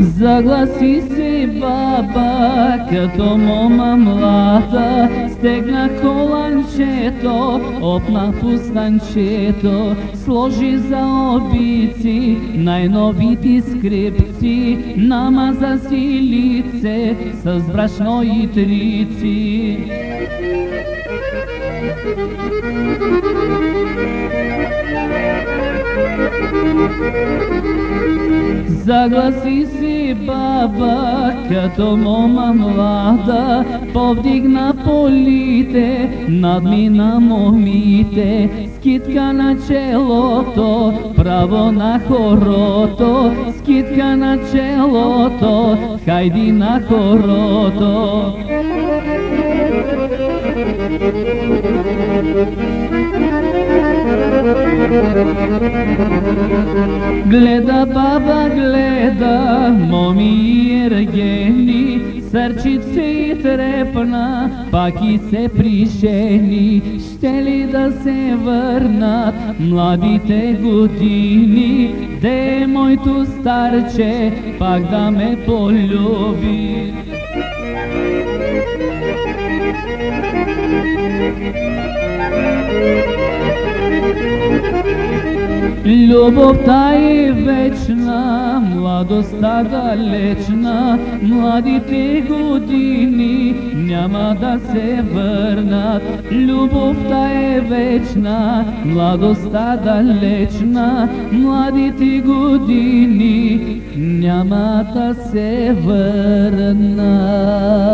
Загласи се баба, като мома млада, стегна коланчето, опна фустанчето, сложи за обици, најновити скрипци, намаза си лице, с брашно и трици. Загласи си баба, като мома млада, повдигна полите, надмина момите, скитка на челото, право на хорото, скитка на челото, хајди на хорото. Гледа баба, гледа, моми ергени, срчице и трепна, пак и се пришени, ще ли да се върнат младите години, де е моето старче, пак да ме полюби. Любовта е вечна, младостта далечна, младите години няма да се върнат. Любовта е вечна, младостта далечна, младите години няма да се върнат.